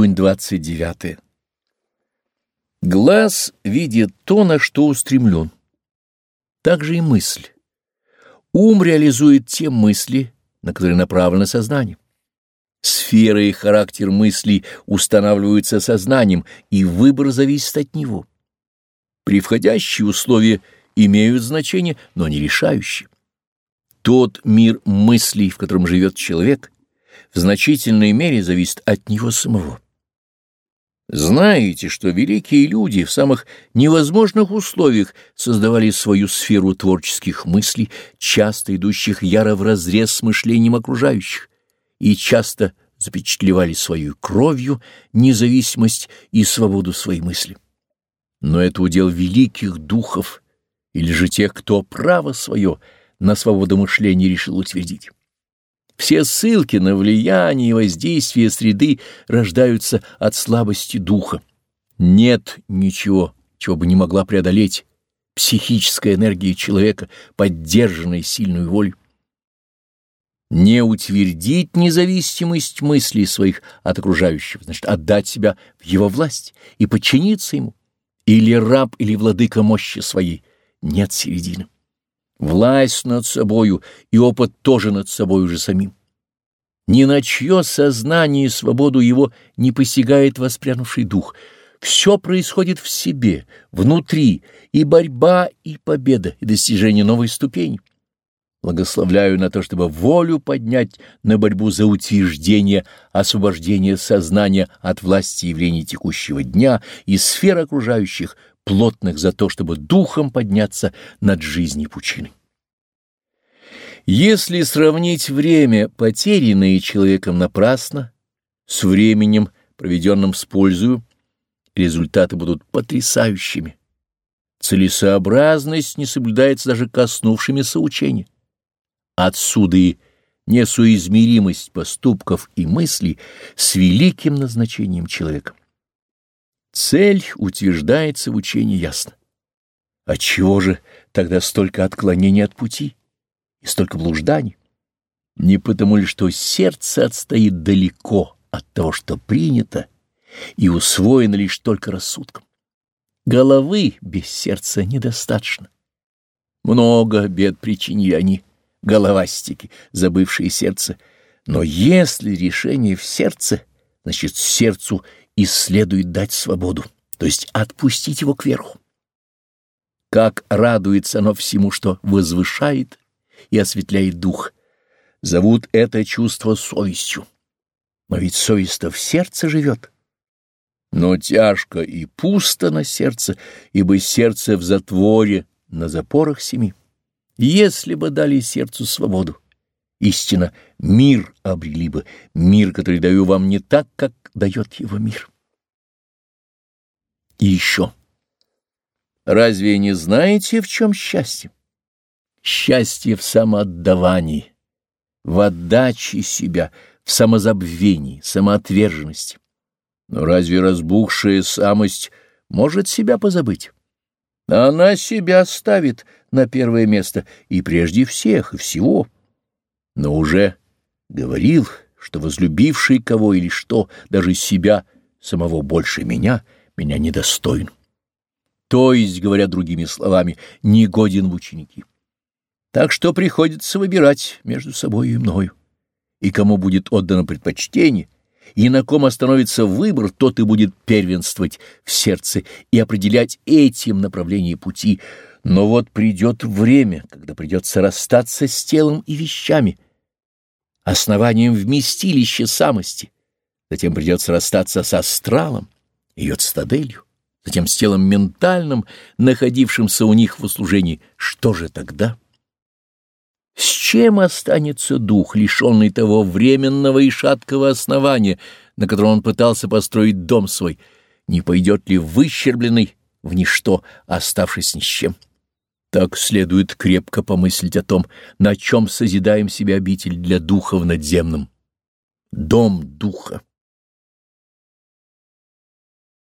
Июнь 29. Глаз видит то, на что устремлен. Так же и мысль. Ум реализует те мысли, на которые направлено сознание. Сфера и характер мыслей устанавливаются сознанием, и выбор зависит от него. Превходящие условия имеют значение, но не решающие. Тот мир мыслей, в котором живет человек, в значительной мере зависит от него самого. Знаете, что великие люди в самых невозможных условиях создавали свою сферу творческих мыслей, часто идущих яро вразрез с мышлением окружающих, и часто запечатлевали свою кровью независимость и свободу своей мысли. Но это удел великих духов, или же тех, кто право свое на свободу мышления решил утвердить. Все ссылки на влияние и воздействие среды рождаются от слабости духа. Нет ничего, чего бы не могла преодолеть психическая энергия человека, поддержанная сильной волей. Не утвердить независимость мыслей своих от окружающих, значит, отдать себя в его власть и подчиниться ему. Или раб, или владыка мощи своей. Нет середины власть над собою и опыт тоже над собой уже самим. Ни на чье сознание и свободу его не посягает воспрянувший дух. Все происходит в себе, внутри, и борьба, и победа, и достижение новой ступени. Благословляю на то, чтобы волю поднять на борьбу за утверждение освобождение сознания от власти явлений текущего дня и сфер окружающих, плотных за то, чтобы духом подняться над жизнью пучиной. Если сравнить время, потерянное человеком напрасно, с временем, проведенным с пользою, результаты будут потрясающими. Целесообразность не соблюдается даже коснувшимися учения. Отсюда и несуизмеримость поступков и мыслей с великим назначением человека. Цель утверждается в учении ясно. Отчего же тогда столько отклонений от пути и столько блужданий? Не потому ли, что сердце отстоит далеко от того, что принято, и усвоено лишь только рассудком. Головы без сердца недостаточно. Много бед причинили они, головастики, забывшие сердце. Но если решение в сердце, значит, сердцу — и следует дать свободу, то есть отпустить его кверху. Как радуется оно всему, что возвышает и осветляет дух. Зовут это чувство совестью. Но ведь совесть-то в сердце живет. Но тяжко и пусто на сердце, ибо сердце в затворе, на запорах семи. Если бы дали сердцу свободу, истинно мир обрели бы, мир, который даю вам не так, как дает его мир. И еще. Разве не знаете, в чем счастье? Счастье в самоотдавании, в отдаче себя, в самозабвении, самоотверженности. Но разве разбухшая самость может себя позабыть? Она себя ставит на первое место и прежде всех и всего. Но уже говорил, что возлюбивший кого или что, даже себя, самого больше меня — меня недостоин. То есть, говоря другими словами, не годен в ученики. Так что приходится выбирать между собой и мною. И кому будет отдано предпочтение, и на ком остановится выбор, тот и будет первенствовать в сердце и определять этим направление пути. Но вот придет время, когда придется расстаться с телом и вещами, основанием вместилища самости. Затем придется расстаться с астралом ее цитаделью, затем с телом ментальным, находившимся у них в услужении. Что же тогда? С чем останется дух, лишенный того временного и шаткого основания, на котором он пытался построить дом свой? Не пойдет ли выщербленный в ничто, оставшись ни с чем? Так следует крепко помыслить о том, на чем созидаем себе обитель для духа в надземном. Дом духа.